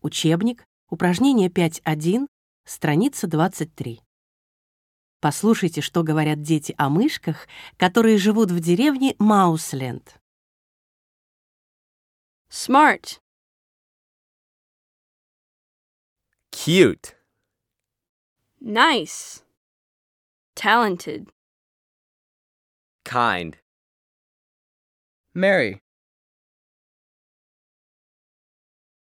Учебник, упражнение 5.1, страница 23. Послушайте, что говорят дети о мышках, которые живут в деревне Маусленд. Smart. Cute. Nice. Talented. Kind. Mary.